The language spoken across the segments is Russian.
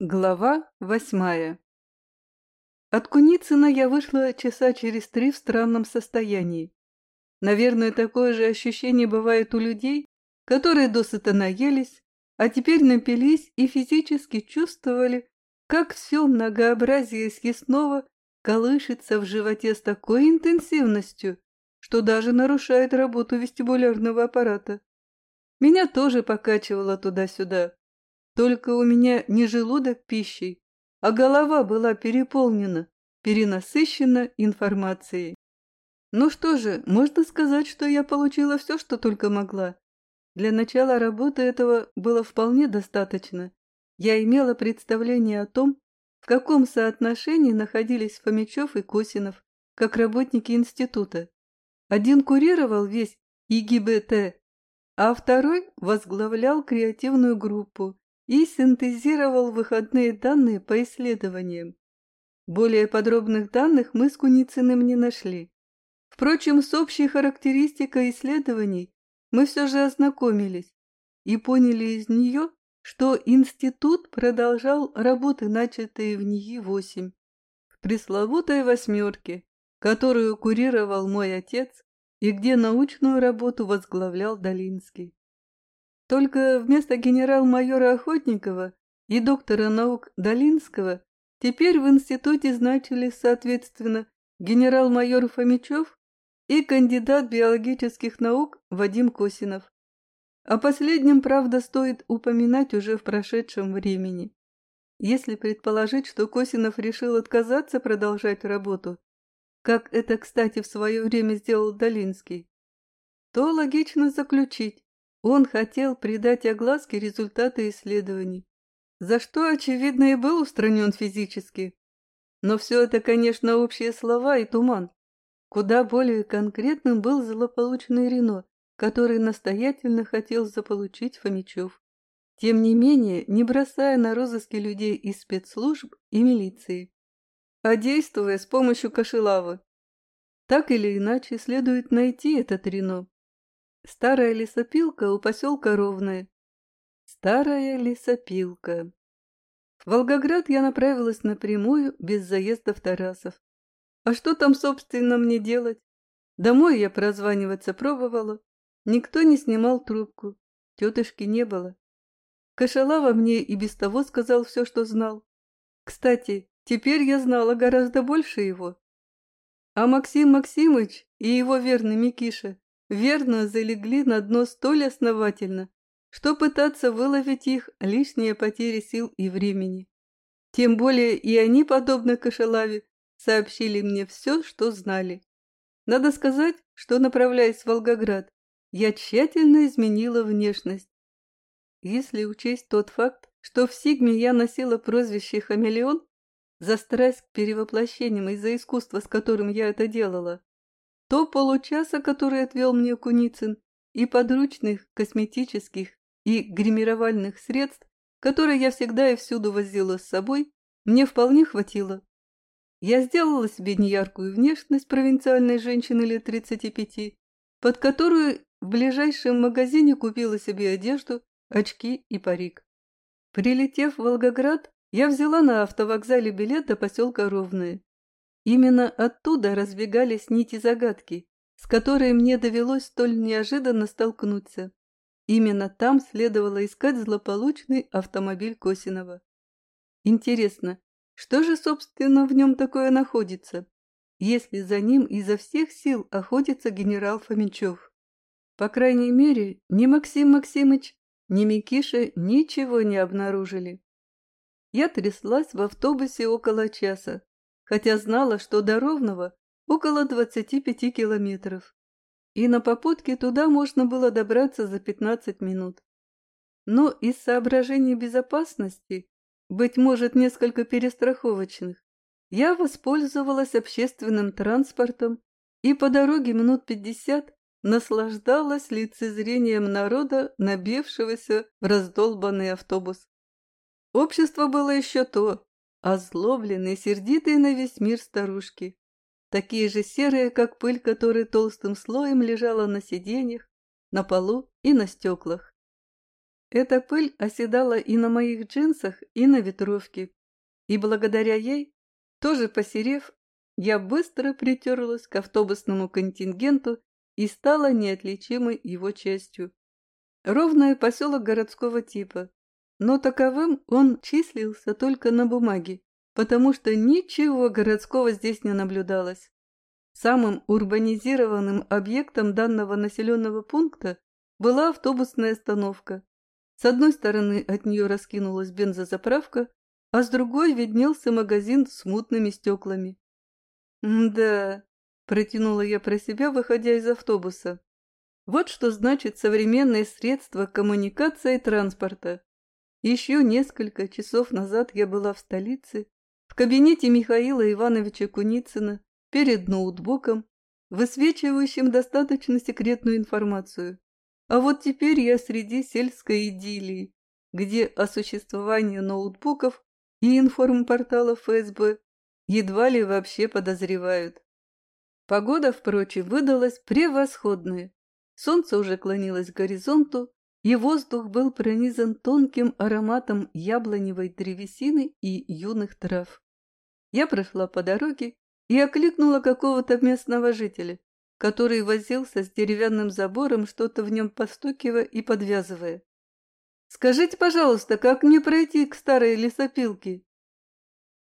Глава восьмая От Куницына я вышла часа через три в странном состоянии. Наверное, такое же ощущение бывает у людей, которые досыта наелись, а теперь напились и физически чувствовали, как все многообразие съестного колышется в животе с такой интенсивностью, что даже нарушает работу вестибулярного аппарата. Меня тоже покачивало туда-сюда. Только у меня не желудок пищей, а голова была переполнена, перенасыщена информацией. Ну что же, можно сказать, что я получила все, что только могла. Для начала работы этого было вполне достаточно. Я имела представление о том, в каком соотношении находились Фомичев и Косинов, как работники института. Один курировал весь ИГБТ, а второй возглавлял креативную группу, и синтезировал выходные данные по исследованиям. Более подробных данных мы с Куницыным не нашли. Впрочем, с общей характеристикой исследований мы все же ознакомились и поняли из нее, что институт продолжал работы, начатые в НИИ-8, в пресловутой «восьмерке», которую курировал мой отец и где научную работу возглавлял Долинский. Только вместо генерал-майора Охотникова и доктора наук Долинского теперь в институте значились, соответственно, генерал-майор Фомичев и кандидат биологических наук Вадим Косинов. О последнем, правда, стоит упоминать уже в прошедшем времени. Если предположить, что Косинов решил отказаться продолжать работу, как это, кстати, в свое время сделал Долинский, то логично заключить, он хотел придать огласке результаты исследований, за что, очевидно, и был устранен физически. Но все это, конечно, общие слова и туман. Куда более конкретным был злополучный Рено, который настоятельно хотел заполучить Фомичев. Тем не менее, не бросая на розыски людей из спецслужб и милиции, а действуя с помощью кошелавы. Так или иначе, следует найти этот Рено Старая лесопилка у поселка Ровное. Старая лесопилка. В Волгоград я направилась напрямую, без заезда в Тарасов. А что там, собственно, мне делать? Домой я прозваниваться пробовала. Никто не снимал трубку. Тетушки не было. Кошелава мне и без того сказал все, что знал. Кстати, теперь я знала гораздо больше его. А Максим Максимыч и его верный Микиша верно залегли на дно столь основательно, что пытаться выловить их – лишняя потеря сил и времени. Тем более и они, подобно Кошелаве, сообщили мне все, что знали. Надо сказать, что, направляясь в Волгоград, я тщательно изменила внешность. Если учесть тот факт, что в Сигме я носила прозвище «хамелеон», за страсть к перевоплощениям и за искусство, с которым я это делала, то получаса, который отвел мне Куницын, и подручных косметических и гримировальных средств, которые я всегда и всюду возила с собой, мне вполне хватило. Я сделала себе неяркую внешность провинциальной женщины лет 35, под которую в ближайшем магазине купила себе одежду, очки и парик. Прилетев в Волгоград, я взяла на автовокзале билет до поселка Ровное Именно оттуда разбегались нити загадки, с которой мне довелось столь неожиданно столкнуться. Именно там следовало искать злополучный автомобиль Косинова. Интересно, что же, собственно, в нем такое находится, если за ним изо всех сил охотится генерал Фомичев? По крайней мере, ни Максим Максимыч, ни Микиша ничего не обнаружили. Я тряслась в автобусе около часа, хотя знала, что до Ровного около 25 километров, и на попутке туда можно было добраться за 15 минут. Но из соображений безопасности, быть может, несколько перестраховочных, я воспользовалась общественным транспортом и по дороге минут пятьдесят наслаждалась лицезрением народа, набившегося в раздолбанный автобус. Общество было еще то, озлобленные, сердитые на весь мир старушки, такие же серые, как пыль, которая толстым слоем лежала на сиденьях, на полу и на стеклах. эта пыль оседала и на моих джинсах, и на ветровке. И благодаря ей, тоже посерев, я быстро притерлась к автобусному контингенту и стала неотличимой его частью. Ровное поселок городского типа, но таковым он числился только на бумаге, потому что ничего городского здесь не наблюдалось. Самым урбанизированным объектом данного населенного пункта была автобусная остановка. С одной стороны от нее раскинулась бензозаправка, а с другой виднелся магазин с мутными стеклами. «Да», — протянула я про себя, выходя из автобуса. «Вот что значит современные средства коммуникации и транспорта. Еще несколько часов назад я была в столице, в кабинете Михаила Ивановича Куницына, перед ноутбуком, высвечивающим достаточно секретную информацию. А вот теперь я среди сельской идиллии, где о существовании ноутбуков и информпорталов ФСБ едва ли вообще подозревают. Погода, впрочем, выдалась превосходная. Солнце уже клонилось к горизонту, и воздух был пронизан тонким ароматом яблоневой древесины и юных трав. Я прошла по дороге и окликнула какого-то местного жителя, который возился с деревянным забором, что-то в нем постукивая и подвязывая. «Скажите, пожалуйста, как мне пройти к старой лесопилке?»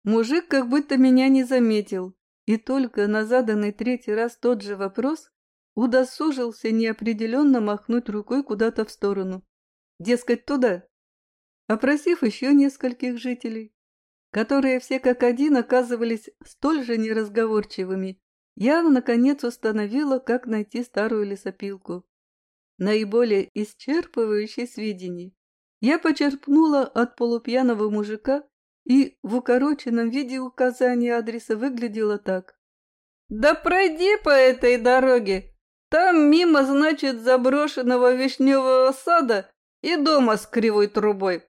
Мужик как будто меня не заметил, и только на заданный третий раз тот же вопрос удосужился неопределенно махнуть рукой куда-то в сторону. Дескать, туда. Опросив еще нескольких жителей, которые все как один оказывались столь же неразговорчивыми, я, наконец, установила, как найти старую лесопилку. Наиболее исчерпывающие сведения я почерпнула от полупьяного мужика и в укороченном виде указания адреса выглядело так. «Да пройди по этой дороге, там мимо, значит, заброшенного вишневого сада и дома с кривой трубой.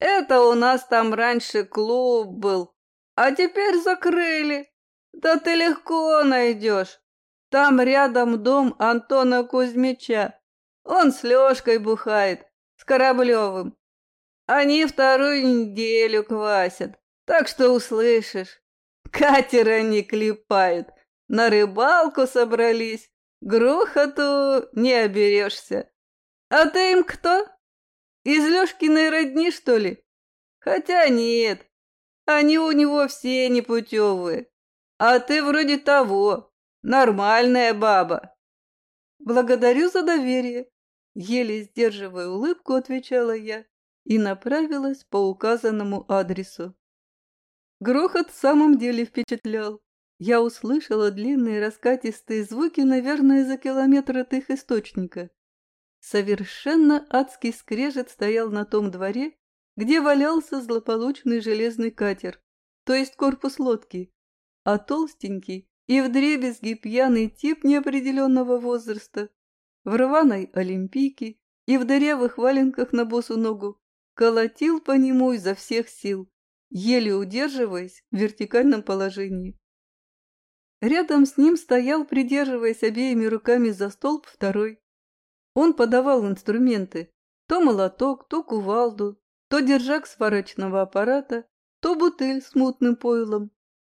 Это у нас там раньше клуб был, а теперь закрыли. Да ты легко найдешь. Там рядом дом Антона Кузьмича. Он с Лешкой бухает, с Кораблевым. Они вторую неделю квасят, так что услышишь. Катер они клепают, на рыбалку собрались, грохоту не оберешься. А ты им кто? Из Лешкиной родни, что ли? Хотя нет, они у него все непутевые. А ты вроде того, нормальная баба. Благодарю за доверие. Еле сдерживая улыбку, отвечала я и направилась по указанному адресу. Грохот в самом деле впечатлял. Я услышала длинные раскатистые звуки, наверное, за километр от их источника. Совершенно адский скрежет стоял на том дворе, где валялся злополучный железный катер, то есть корпус лодки, а толстенький и вдребезги пьяный тип неопределенного возраста, в рваной олимпийке и в дырявых валенках на босу ногу, колотил по нему изо всех сил, еле удерживаясь в вертикальном положении. Рядом с ним стоял, придерживаясь обеими руками за столб, второй, он подавал инструменты, то молоток, то кувалду, то держак сварочного аппарата, то бутыль с мутным пойлом.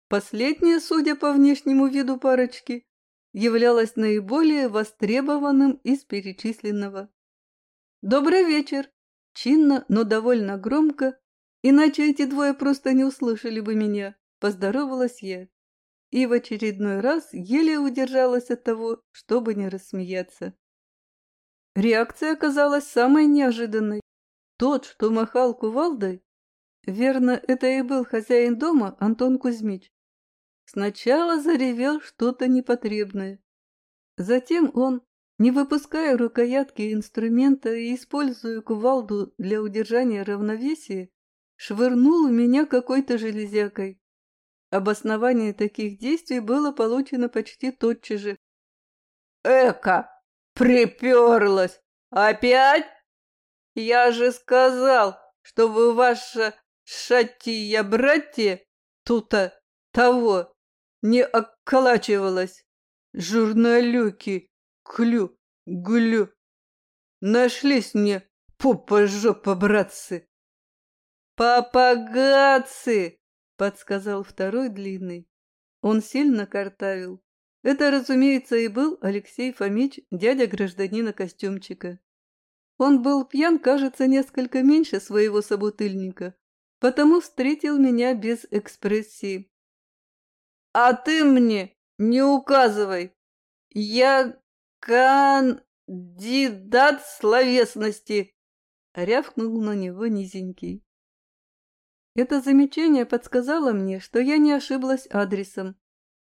Последнее, судя по внешнему виду парочки, являлось наиболее востребованным из перечисленного. «Добрый вечер!» Чинно, но довольно громко, иначе эти двое просто не услышали бы меня, поздоровалась я. И в очередной раз еле удержалась от того, чтобы не рассмеяться. Реакция оказалась самой неожиданной. Тот, что махал кувалдой, верно, это и был хозяин дома Антон Кузьмич, сначала заревел что-то непотребное. Затем он, не выпуская рукоятки инструмента и используя кувалду для удержания равновесия, швырнул в меня какой-то железякой. Обоснование таких действий было получено почти тотчас же. «Эка!» Приперлась! Опять? Я же сказал, чтобы ваша шатия-братья тута того не околачивалась. Журналюки, клю, глю. Нашлись мне Попа-жопа, братцы! Папагатцы! Подсказал второй длинный. Он сильно картавил. Это, разумеется, и был Алексей Фомич, дядя гражданина костюмчика. Он был пьян, кажется, несколько меньше своего собутыльника, потому встретил меня без экспрессии. «А ты мне не указывай! Я кандидат словесности!» — рявкнул на него низенький. Это замечание подсказало мне, что я не ошиблась адресом.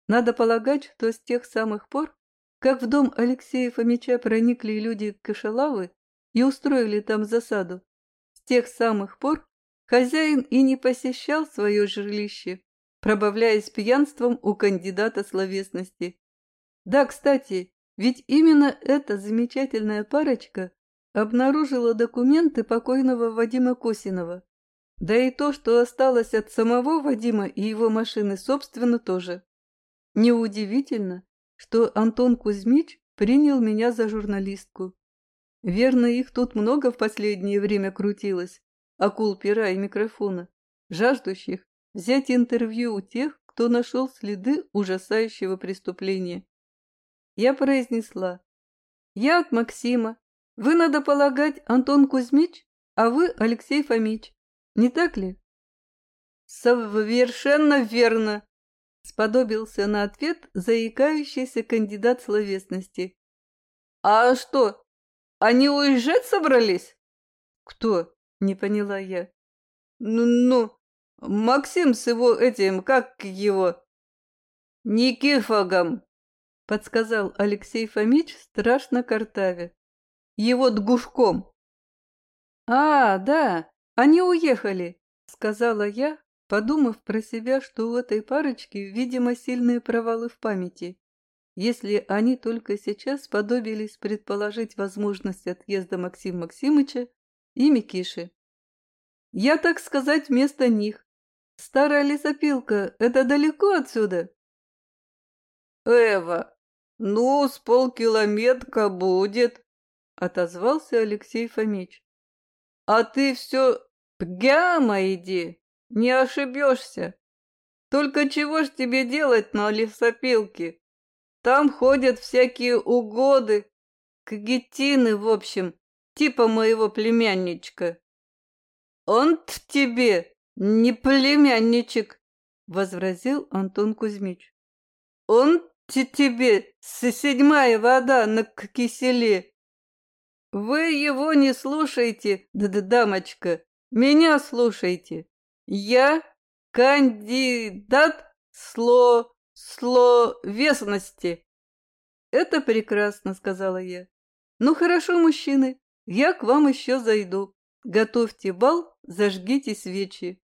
Надо полагать, что с тех самых пор, как в дом Алексея Фомича проникли люди Кашалавы и устроили там засаду, с тех самых пор хозяин и не посещал свое жилище, пробавляясь пьянством у кандидата словесности. Да, кстати, ведь именно эта замечательная парочка обнаружила документы покойного Вадима Косинова. Да и то, что осталось от самого Вадима и его машины, собственно, тоже. Неудивительно, что Антон Кузьмич принял меня за журналистку. Верно, их тут много в последнее время крутилось, акул пера и микрофона, жаждущих взять интервью у тех, кто нашел следы ужасающего преступления. Я произнесла. «Я от Максима. Вы, надо полагать, Антон Кузьмич, а вы Алексей Фомич. Не так ли?» «Совершенно верно!» Сподобился на ответ заикающийся кандидат словесности. «А что, они уезжать собрались?» «Кто?» — не поняла я. «Ну, ну, Максим с его этим, как его?» «Никифогом», — подсказал Алексей Фомич страшно картаве. «Его дгушком». «А, да, они уехали», — сказала я, подумав про себя, что у этой парочки, видимо, сильные провалы в памяти. Если они только сейчас сподобились предположить возможность отъезда Максима Максимыча и Микиши. Я, так сказать, вместо них. Старая лесопилка — это далеко отсюда? Эва, ну, с полкилометка будет, — отозвался Алексей Фомич. А ты все прямо иди, не ошибешься. Только чего ж тебе делать на лесопилке? Там ходят всякие угоды, кагетины, в общем, типа моего племянничка. Он тебе не племянничек, возразил Антон Кузьмич. Он тебе седьмая вода на киселе. Вы его не слушайте, да -да дамочка, меня слушайте. Я кандидат сло словесности. Это прекрасно, сказала я. Ну хорошо, мужчины, я к вам еще зайду. Готовьте бал, зажгите свечи.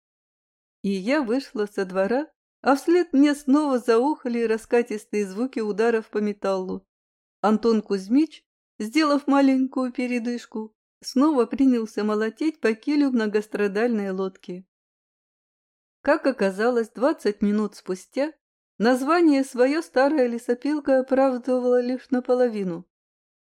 И я вышла со двора, а вслед мне снова заухали раскатистые звуки ударов по металлу. Антон Кузьмич, сделав маленькую передышку, снова принялся молотеть по килю многострадальной лодки. Как оказалось, двадцать минут спустя название свое старая лесопилка оправдывала лишь наполовину.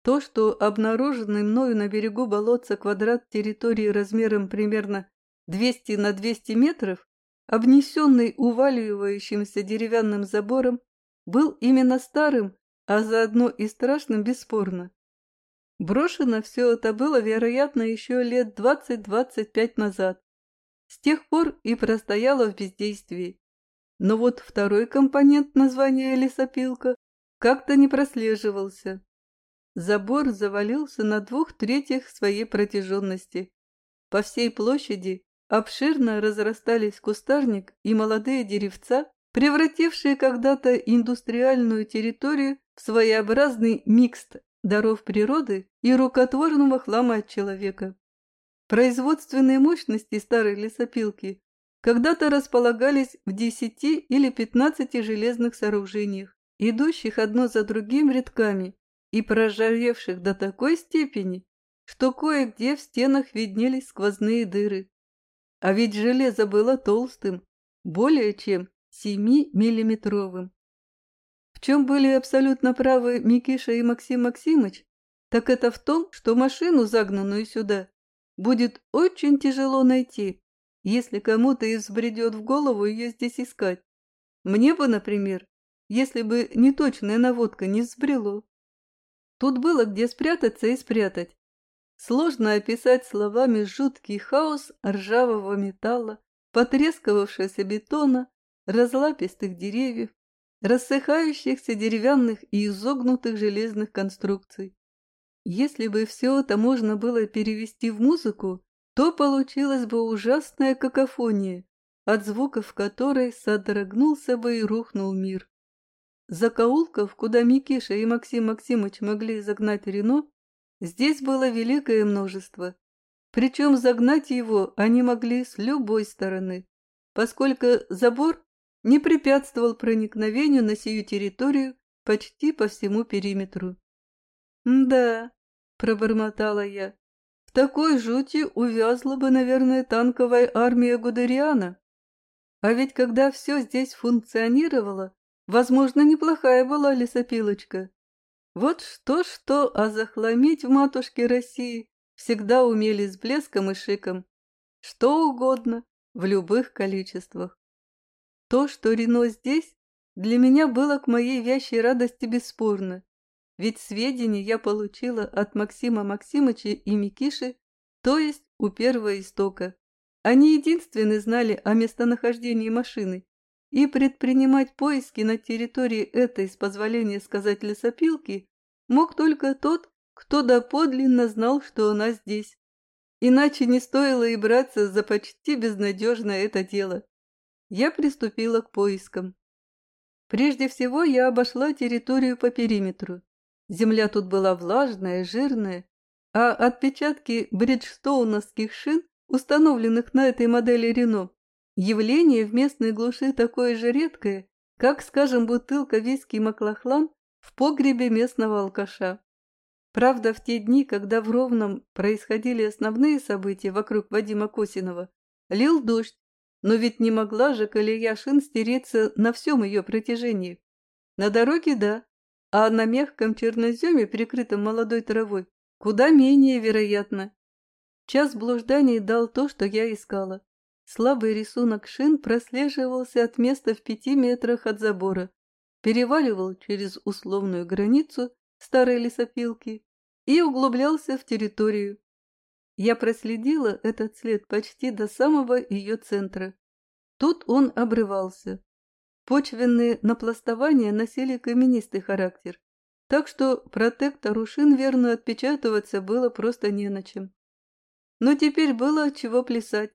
То, что обнаруженный мною на берегу болотца квадрат территории размером примерно 200 на 200 метров, обнесенный уваливающимся деревянным забором, был именно старым, а заодно и страшным бесспорно. Брошено все это было, вероятно, еще лет 20-25 назад. С тех пор и простояла в бездействии. Но вот второй компонент названия лесопилка как-то не прослеживался. Забор завалился на двух третьих своей протяженности. По всей площади обширно разрастались кустарник и молодые деревца, превратившие когда-то индустриальную территорию в своеобразный микст даров природы и рукотворного хлама от человека. Производственные мощности старой лесопилки когда-то располагались в 10 или 15 железных сооружениях, идущих одно за другим рядками и проржавевших до такой степени, что кое-где в стенах виднелись сквозные дыры. А ведь железо было толстым, более чем 7-миллиметровым. В чем были абсолютно правы Микиша и Максим Максимыч, так это в том, что машину, загнанную сюда, будет очень тяжело найти, если кому-то и взбредет в голову ее здесь искать. Мне бы, например, если бы неточная наводка не взбрело. Тут было где спрятаться и спрятать. Сложно описать словами жуткий хаос ржавого металла, потрескавшегося бетона, разлапистых деревьев, рассыхающихся деревянных и изогнутых железных конструкций. Если бы все это можно было перевести в музыку, то получилась бы ужасная какофония, от звуков которой содрогнулся бы и рухнул мир. Закоулков, куда Микиша и Максим Максимыч могли загнать Рено, здесь было великое множество. Причем загнать его они могли с любой стороны, поскольку забор не препятствовал проникновению на сию территорию почти по всему периметру. «Да», — пробормотала я, — «в такой жути увязла бы, наверное, танковая армия Гудериана. А ведь когда все здесь функционировало, возможно, неплохая была лесопилочка. Вот что-что, а захламить в матушке России всегда умели с блеском и шиком. Что угодно, в любых количествах. То, что Рено здесь, для меня было к моей вящей радости бесспорно. Ведь сведения я получила от Максима Максимыча и Микиши, то есть у первого истока. Они единственные знали о местонахождении машины, и предпринимать поиски на территории этой, с позволения сказать, лесопилки, мог только тот, кто доподлинно знал, что она здесь. Иначе не стоило и браться за почти безнадежное это дело я приступила к поискам. Прежде всего я обошла территорию по периметру. Земля тут была влажная, жирная, а отпечатки бриджстоуновских шин, установленных на этой модели Рено, явление в местной глуши такое же редкое, как, скажем, бутылка виски Маклахлан в погребе местного алкаша. Правда, в те дни, когда в Ровном происходили основные события вокруг Вадима Косинова, лил дождь, но ведь не могла же колея шин стереться на всем ее протяжении. На дороге – да, а на мягком черноземе, прикрытом молодой травой, куда менее вероятно. Час блужданий дал то, что я искала. Слабый рисунок шин прослеживался от места в пяти метрах от забора, переваливал через условную границу старой лесопилки и углублялся в территорию, я проследила этот след почти до самого ее центра. Тут он обрывался. Почвенные напластования носили каменистый характер, так что протектору шин отпечатываться было просто не на чем. Но теперь было чего плясать.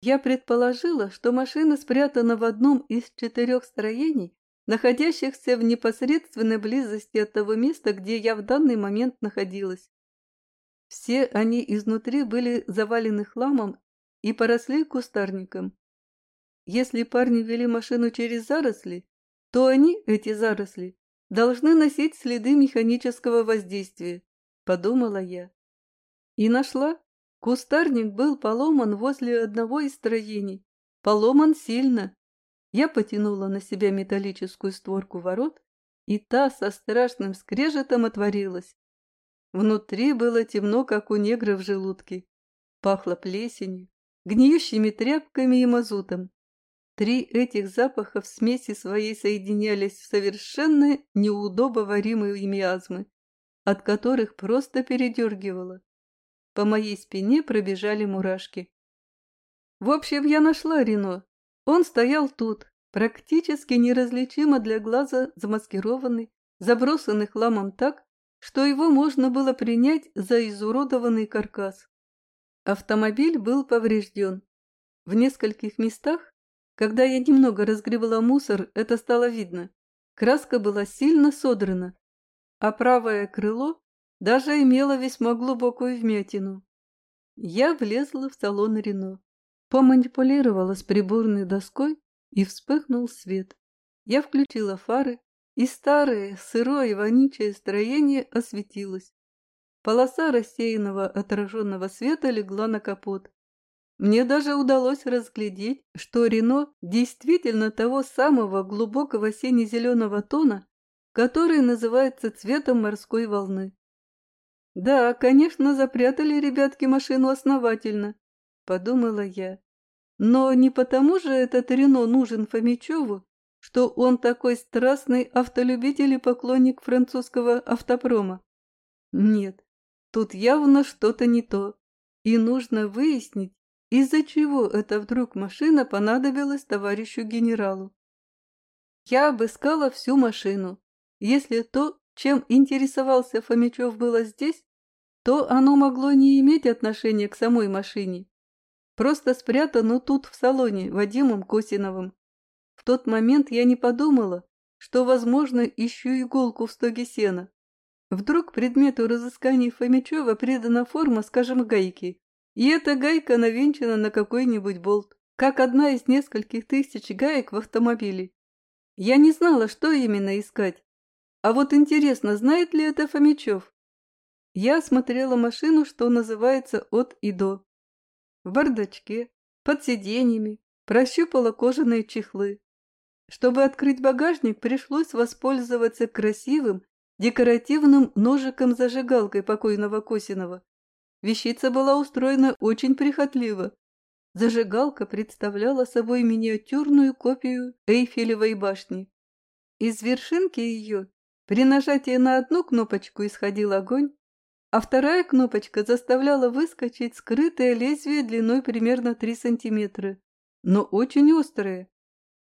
Я предположила, что машина спрятана в одном из четырех строений, находящихся в непосредственной близости от того места, где я в данный момент находилась. Все они изнутри были завалены хламом и поросли кустарником. Если парни вели машину через заросли, то они, эти заросли, должны носить следы механического воздействия, подумала я. И нашла. Кустарник был поломан возле одного из строений. Поломан сильно. Я потянула на себя металлическую створку ворот, и та со страшным скрежетом отворилась. Внутри было темно, как у негра в желудке. Пахло плесенью, гниющими тряпками и мазутом. Три этих запаха в смеси своей соединялись в совершенно неудобоваримые миазмы, от которых просто передергивало. По моей спине пробежали мурашки. В общем, я нашла Рено. Он стоял тут, практически неразличимо для глаза замаскированный, забросанный хламом так, что его можно было принять за изуродованный каркас. Автомобиль был поврежден. В нескольких местах, когда я немного разгребала мусор, это стало видно. Краска была сильно содрана, а правое крыло даже имело весьма глубокую вмятину. Я влезла в салон Рено, поманипулировала с приборной доской и вспыхнул свет. Я включила фары, и старое, сырое, вонючее строение осветилось. Полоса рассеянного отраженного света легла на капот. Мне даже удалось разглядеть, что Рено действительно того самого глубокого сине-зеленого тона, который называется цветом морской волны. Да, конечно, запрятали ребятки машину основательно, подумала я. Но не потому же этот Рено нужен Фомичеву, что он такой страстный автолюбитель и поклонник французского автопрома. Нет, тут явно что-то не то, и нужно выяснить, из-за чего эта вдруг машина понадобилась товарищу генералу. Я обыскала всю машину. Если то, чем интересовался Фомичев, было здесь, то оно могло не иметь отношения к самой машине. Просто спрятано тут, в салоне, Вадимом Косиновым. В тот момент я не подумала, что, возможно, ищу иголку в стоге сена. Вдруг предмету разысканий Фомичева придана форма, скажем, гайки, и эта гайка навинчена на какой-нибудь болт, как одна из нескольких тысяч гаек в автомобиле. Я не знала, что именно искать. А вот интересно, знает ли это Фомичев? Я осмотрела машину, что называется, от и до. В бардачке, под сиденьями, прощупала кожаные чехлы. Чтобы открыть багажник, пришлось воспользоваться красивым, декоративным ножиком-зажигалкой покойного Косинова. Вещица была устроена очень прихотливо. Зажигалка представляла собой миниатюрную копию Эйфелевой башни. Из вершинки ее при нажатии на одну кнопочку исходил огонь, а вторая кнопочка заставляла выскочить скрытое лезвие длиной примерно 3 сантиметра, но очень острое.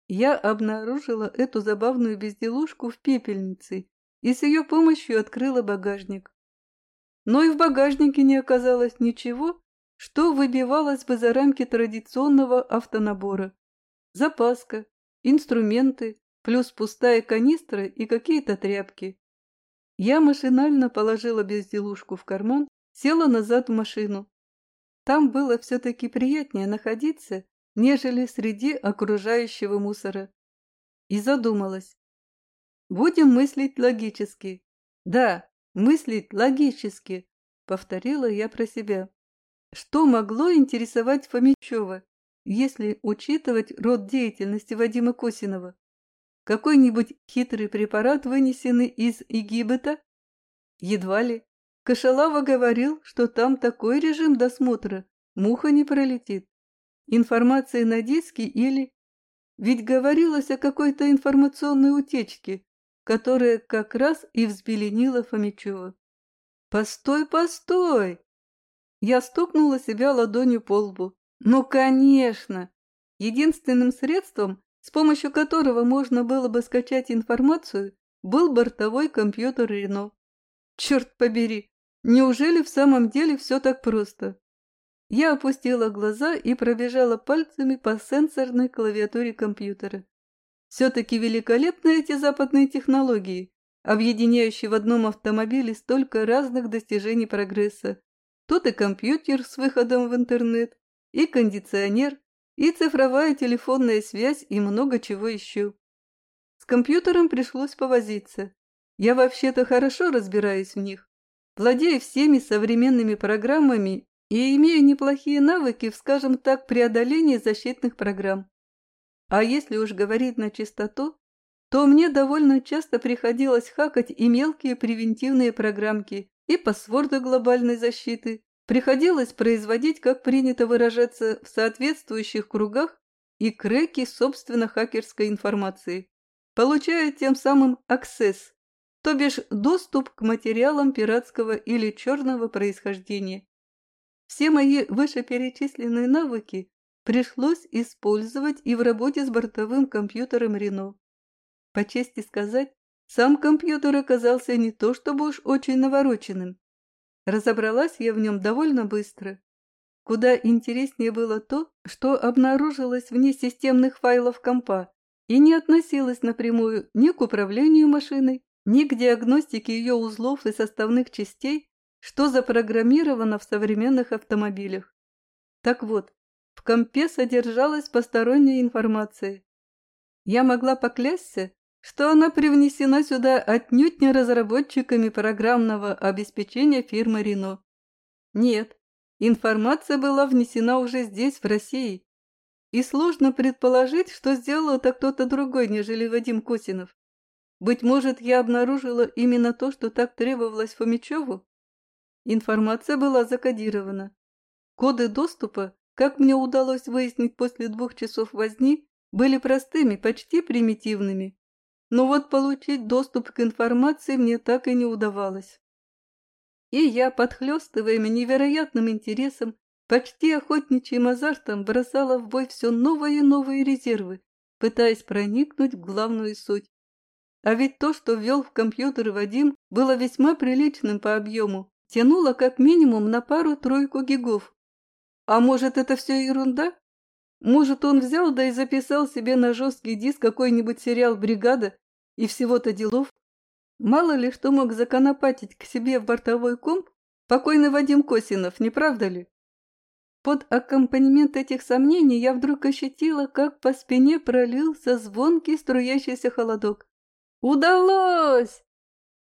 Я обнаружила эту забавную безделушку в пепельнице и с ее помощью открыла багажник. Но и в багажнике не оказалось ничего, что выбивалось бы за рамки традиционного автонабора. Запаска, инструменты, плюс пустая канистра и какие-то тряпки. Я машинально положила безделушку в карман, села назад в машину. Там было все-таки приятнее находиться, нежели среди окружающего мусора. И задумалась. Будем мыслить логически. Да, мыслить логически, повторила я про себя. Что могло интересовать Фомичева, если учитывать род деятельности Вадима Косинова? Какой-нибудь хитрый препарат, вынесенный из Египта? Едва ли. Кашалава говорил, что там такой режим досмотра, муха не пролетит информации на диске или... Ведь говорилось о какой-то информационной утечке, которая как раз и взбеленила Фомичева. «Постой, постой!» Я стукнула себя ладонью по лбу. «Ну, конечно! Единственным средством, с помощью которого можно было бы скачать информацию, был бортовой компьютер Рено. Черт побери! Неужели в самом деле все так просто? Я опустила глаза и пробежала пальцами по сенсорной клавиатуре компьютера. Все-таки великолепны эти западные технологии, объединяющие в одном автомобиле столько разных достижений прогресса. Тут и компьютер с выходом в интернет, и кондиционер, и цифровая телефонная связь, и много чего еще. С компьютером пришлось повозиться. Я вообще-то хорошо разбираюсь в них. Владею всеми современными программами и имею неплохие навыки в, скажем так, преодолении защитных программ. А если уж говорить на чистоту, то мне довольно часто приходилось хакать и мелкие превентивные программки, и пассворды глобальной защиты. Приходилось производить, как принято выражаться, в соответствующих кругах и креки, собственно, хакерской информации, получая тем самым аксесс, то бишь доступ к материалам пиратского или черного происхождения. Все мои вышеперечисленные навыки пришлось использовать и в работе с бортовым компьютером Рено. По чести сказать, сам компьютер оказался не то чтобы уж очень навороченным. Разобралась я в нем довольно быстро. Куда интереснее было то, что обнаружилось вне системных файлов компа и не относилось напрямую ни к управлению машиной, ни к диагностике ее узлов и составных частей, что запрограммировано в современных автомобилях. Так вот, в компе содержалась посторонняя информация. Я могла поклясться, что она привнесена сюда отнюдь не разработчиками программного обеспечения фирмы Рено. Нет, информация была внесена уже здесь, в России. И сложно предположить, что сделал это кто-то другой, нежели Вадим Косинов. Быть может, я обнаружила именно то, что так требовалось Фомичеву? Информация была закодирована. Коды доступа, как мне удалось выяснить после двух часов возни, были простыми, почти примитивными. Но вот получить доступ к информации мне так и не удавалось. И я, подхлёстываемый невероятным интересом, почти охотничьим азартом, бросала в бой все новые и новые резервы, пытаясь проникнуть в главную суть. А ведь то, что ввел в компьютер Вадим, было весьма приличным по объему, тянуло как минимум на пару-тройку гигов. А может, это все ерунда? Может, он взял да и записал себе на жесткий диск какой-нибудь сериал «Бригада» и всего-то делов? Мало ли что мог законопатить к себе в бортовой комп покойный Вадим Косинов, не правда ли? Под аккомпанемент этих сомнений я вдруг ощутила, как по спине пролился звонкий струящийся холодок. Удалось!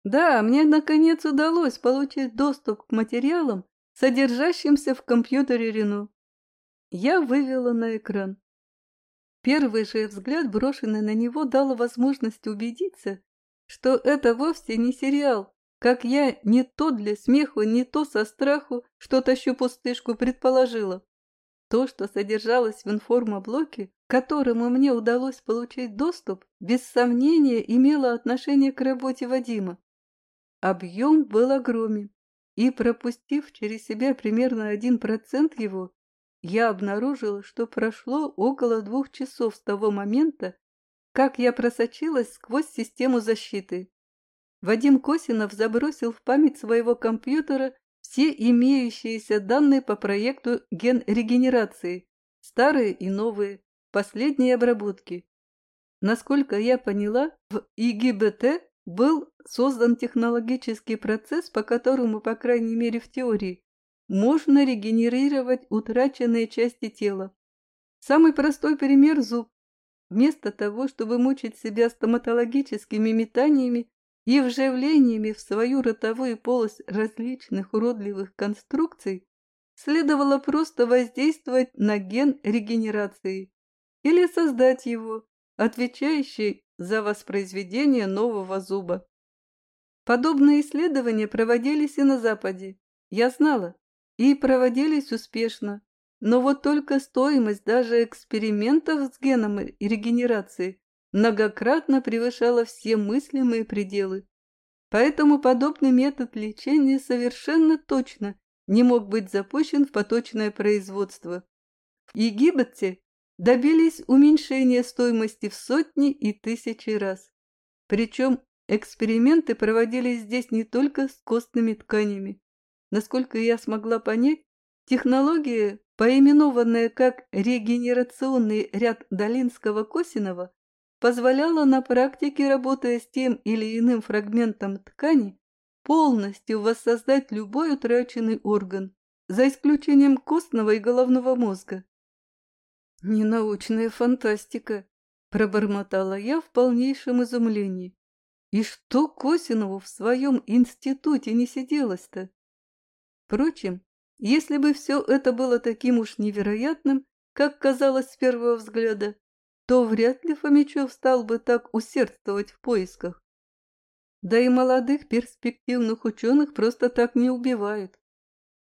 Да, мне наконец удалось получить доступ к материалам, содержащимся в компьютере Рено. Я вывела на экран. Первый же взгляд, брошенный на него, дал возможность убедиться, что это вовсе не сериал, как я не то для смеху, не то со страху, что тащу пустышку, предположила. То, что содержалось в информоблоке, к которому мне удалось получить доступ, без сомнения имело отношение к работе Вадима. Объем был огромен, и, пропустив через себя примерно один процент его, я обнаружила, что прошло около двух часов с того момента, как я просочилась сквозь систему защиты. Вадим Косинов забросил в память своего компьютера все имеющиеся данные по проекту ген-регенерации, старые и новые, последние обработки. Насколько я поняла, в ИГБТ был создан технологический процесс, по которому, по крайней мере в теории, можно регенерировать утраченные части тела. Самый простой пример – зуб. Вместо того, чтобы мучить себя стоматологическими метаниями и вживлениями в свою ротовую полость различных уродливых конструкций, следовало просто воздействовать на ген регенерации или создать его, отвечающий за воспроизведение нового зуба. Подобные исследования проводились и на Западе. Я знала, и проводились успешно. Но вот только стоимость даже экспериментов с геном и регенерацией многократно превышала все мыслимые пределы. Поэтому подобный метод лечения совершенно точно не мог быть запущен в поточное производство. В Египте добились уменьшения стоимости в сотни и тысячи раз. Причем эксперименты проводились здесь не только с костными тканями. Насколько я смогла понять, технология, поименованная как регенерационный ряд Долинского-Косинова, позволяла на практике, работая с тем или иным фрагментом ткани, полностью воссоздать любой утраченный орган, за исключением костного и головного мозга. «Ненаучная фантастика», – пробормотала я в полнейшем изумлении. «И что Косинову в своем институте не сиделось-то?» Впрочем, если бы все это было таким уж невероятным, как казалось с первого взгляда, то вряд ли Фомичев стал бы так усердствовать в поисках. Да и молодых перспективных ученых просто так не убивают.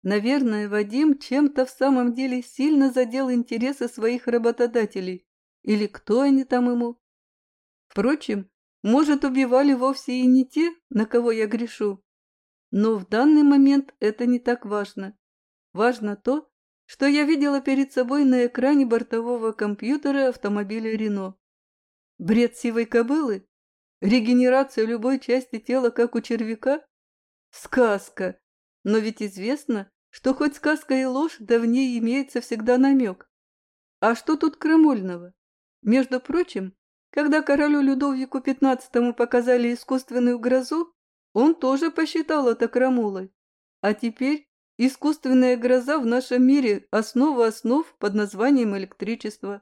Наверное, Вадим чем-то в самом деле сильно задел интересы своих работодателей. Или кто они там ему? Впрочем, может, убивали вовсе и не те, на кого я грешу. Но в данный момент это не так важно. Важно то, что я видела перед собой на экране бортового компьютера автомобиля Рено. Бред сивой кобылы? Регенерация любой части тела, как у червяка? Сказка! Но ведь известно, что хоть сказка и ложь, да в ней имеется всегда намек. А что тут крамольного? Между прочим, когда королю Людовику XV показали искусственную грозу, он тоже посчитал это крамолой. А теперь искусственная гроза в нашем мире – основа основ под названием электричество.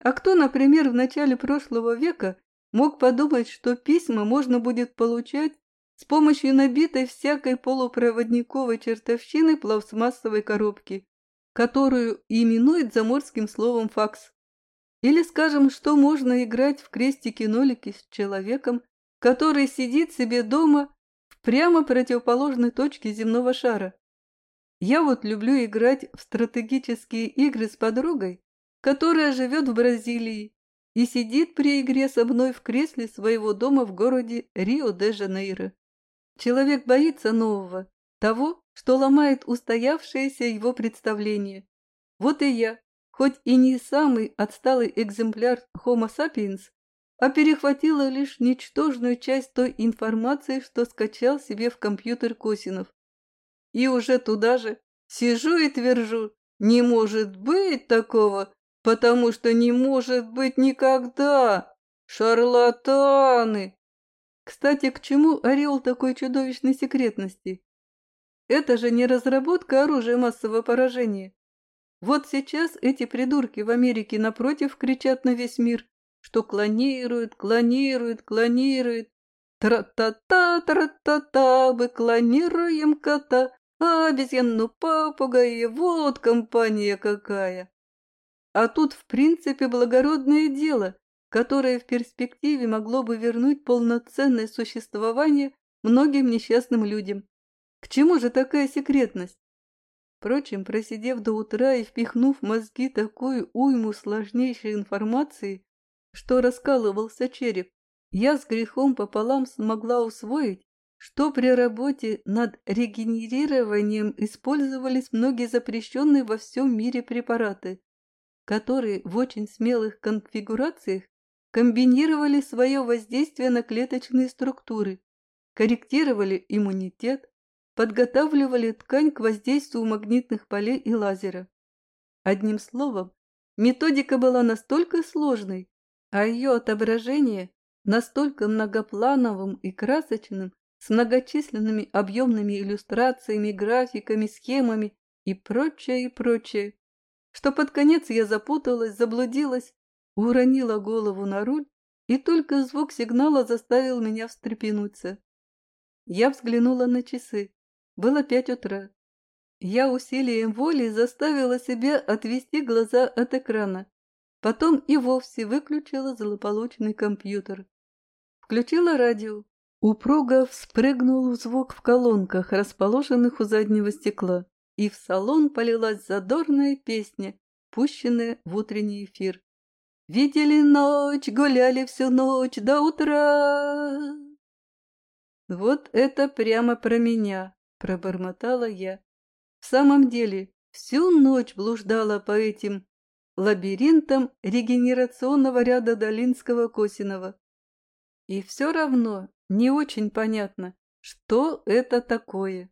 А кто, например, в начале прошлого века мог подумать, что письма можно будет получать с помощью набитой всякой полупроводниковой чертовщины пластмассовой коробки, которую именуют заморским словом факс. Или, скажем, что можно играть в крестики-нолики с человеком, который сидит себе дома в прямо противоположной точке земного шара. Я вот люблю играть в стратегические игры с подругой, которая живет в Бразилии и сидит при игре со мной в кресле своего дома в городе Рио-де-Жанейро. Человек боится нового, того, что ломает устоявшееся его представление. Вот и я, хоть и не самый отсталый экземпляр Homo sapiens, а перехватила лишь ничтожную часть той информации, что скачал себе в компьютер Косинов. И уже туда же сижу и твержу, не может быть такого, потому что не может быть никогда. Шарлатаны! Кстати, к чему ореол такой чудовищной секретности? Это же не разработка оружия массового поражения. Вот сейчас эти придурки в Америке напротив кричат на весь мир, что клонируют, клонируют, клонируют. Тра-та-та, тра-та-та, мы клонируем кота, а обезьяну попугая, вот компания какая. А тут, в принципе, благородное дело, которое в перспективе могло бы вернуть полноценное существование многим несчастным людям. К чему же такая секретность? Впрочем, просидев до утра и впихнув мозги такую уйму сложнейшей информации, что раскалывался череп, я с грехом пополам смогла усвоить, что при работе над регенерированием использовались многие запрещенные во всем мире препараты, которые в очень смелых конфигурациях комбинировали свое воздействие на клеточные структуры, корректировали иммунитет, подготавливали ткань к воздействию магнитных полей и лазера. Одним словом, методика была настолько сложной, а ее отображение настолько многоплановым и красочным, с многочисленными объемными иллюстрациями, графиками, схемами и прочее, и прочее, что под конец я запуталась, заблудилась, уронила голову на руль, и только звук сигнала заставил меня встрепенуться. Я взглянула на часы. Было пять утра. Я усилием воли заставила себя отвести глаза от экрана. Потом и вовсе выключила злополучный компьютер. Включила радио. Упруго вспрыгнул звук в колонках, расположенных у заднего стекла, и в салон полилась задорная песня, пущенная в утренний эфир. «Видели ночь, гуляли всю ночь до утра!» Вот это прямо про меня. — пробормотала я. В самом деле, всю ночь блуждала по этим лабиринтам регенерационного ряда Долинского-Косинова. И все равно не очень понятно, что это такое.